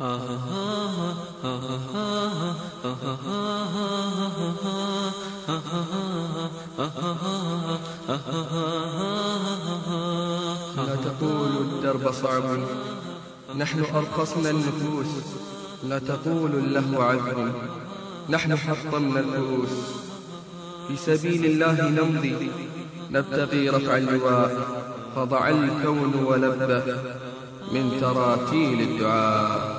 لا تقولوا الدرب صعب. نحن أرخصنا النفوس. لا تقولوا اللهو عذب. نحن حطمنا الكؤوس في سبيل الله نمضي. نبتغي رفع اللواء. فضع الكون ولبه. من تراتيل الدعاء.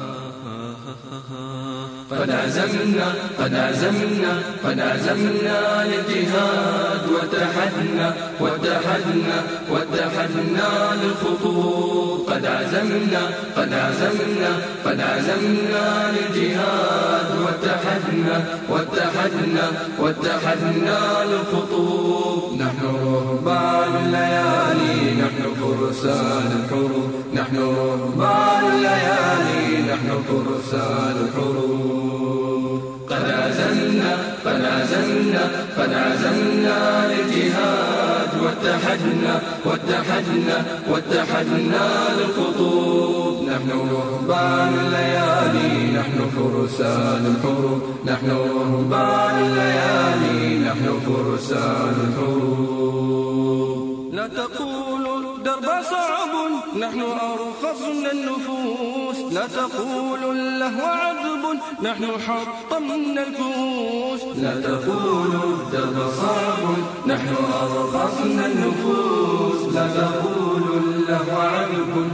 قد عزمنا قد عزمنا قد عزمنا للجهاد واتحدنا واتحدنا واتحدنا للخطوط. قد عزمنا قد عزمنا قد عزمنا للجهاد واتحدنا واتحدنا واتحدنا للخطوط. نحن رهبان الليالي نحن فرسان الحروب. نحن رهبان نحن فرسان الحروب قد عزمنا قد عزمنا قد عزمنا للجهاد واتحدنا واتحدنا واتحدنا للخطوب. نحن رهبان الليالي نحن فرسان الحروب نحن رهبان الليالي نحن فرسان الحروب لا تقولوا صعب. نحن أرخصنا النفوس. لا تقولوا اللهو عذب. نحن حطمنا الكؤوس. لا تقولوا الدرب صعب. نحن أرخصنا النفوس. لا تقولوا اللهو عذب.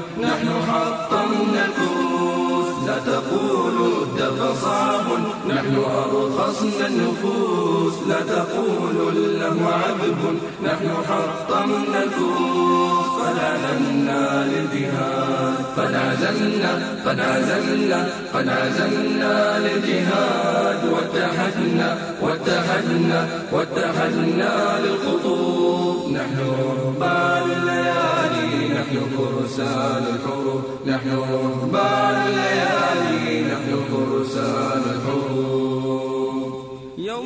نحن أرخصنا النفوس لا تقولوا اللهو عذب نحن حطمنا الكؤوس قد عزمنا للجهاد. قد عزمنا قد عزمنا قد عزمنا للجهاد. واتحدنا واتحدنا واتحدنا للخطوط نحن رهبان الليالي نحن فرسان الحروب. نحن رهبان الليالي نحن فرسان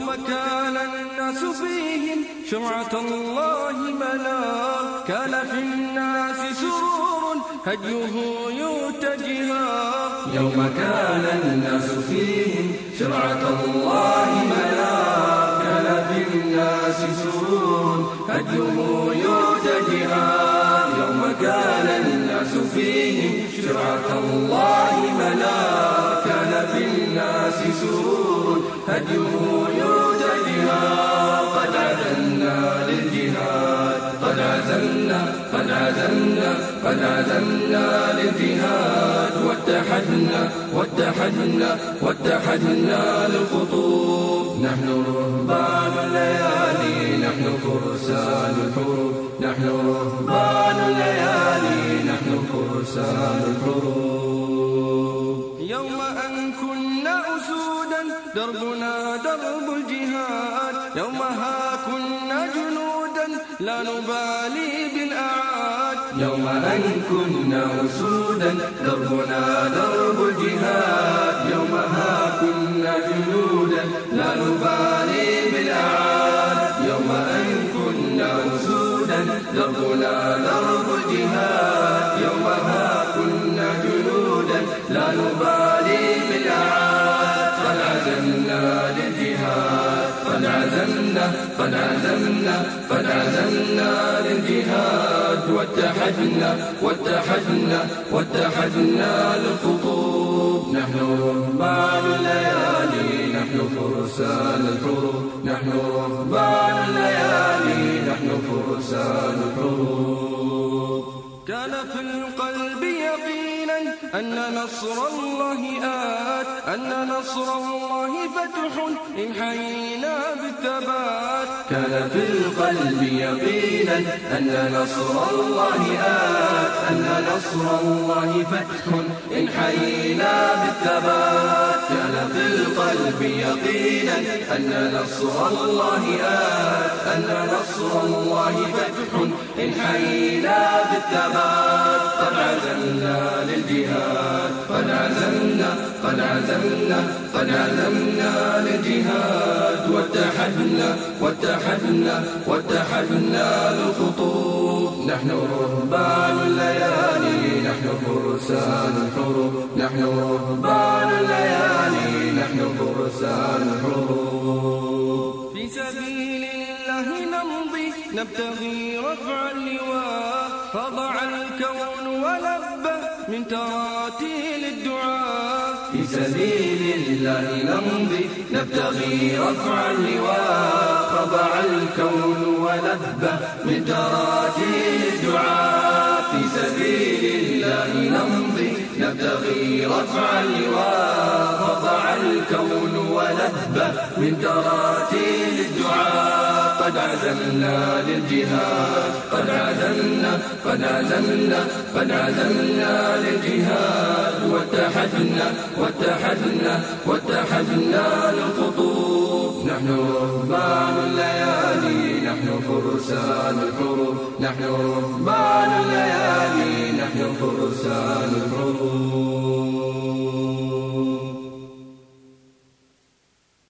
يوم كان الناس فيهم شرعة الله منار كان في الناس سرور هديه يتجهار يوم كان الناس فيهم شرعة الله منار كان في الناس سرور هديه يتجهار يوم كان الناس فيهم شرعة الله منار كان في الناس سرور هديه واتحدنا واتحدنا واتحدنا للخطوب. نحن رهبان الليالي نحن فرسان الحروب. نحن رهبان الليالي نحن فرسان الحروب. يوم أن كنا أسودا دربنا درب الجهاد. يومها كنا جنودا لا نبالي بالأعاد يوم أن كنا أسودا دربنا درب الجهاد. يومها كنا جنودا لا نبالي بالأعاد. يوم أن كنا أسودا دربنا درب الجهاد. يومها كنا جنودا لا نبالي بالأعاد. قد عزمنا للجهاد. قد عزمنا قد عزمنا قد عزمنا للجهاد. واتحدنا واتحدنا واتحدنا للخطوب نحن رهبان الليالي نحن فرسان الحروب. نحن رهبان الليالي نحن فرسان الحروب. كان في القلب يقينا أن نصر الله آت أن نصر الله فتح إن حيينا بالثبات. كان في القلب يقينا أن نصر الله آت أن نصر الله فتح إن حيينا بالثبات. كان في القلب يقينا أن نصر الله آت أن نصر الله فتح إن حيينا بالثبات. قد عزمنا للجهاد. عزمنا قد عزمنا للجهاد واتحدنا واتحدنا واتحدنا للخطوب نحن رهبان الليالي نحن فرسان الحروب. نحن رهبان الليالي نحن فرسان الحروب. في سبيل الله نمضي نبتغي رفع اللواء. فضع الكون ولبه من تراتيل الدعاء في سبيل الله نمضي نبتغي رفع اللواء. خضع الكون ولبه من تراتيل الدعاء في سبيل الله نمضي نبتغي رفع اللواء. خضع الكون ولبه من تراتيل عزمنا للجهاد. قد عزمنا قد عزمنا قد عزمنا للجهاد. واتحدنا واتحدنا واتحدنا للخطوب. نحن رهبان الليالي نحن فرسان الحروب. نحن رهبان الليالي نحن فرسان الحروب.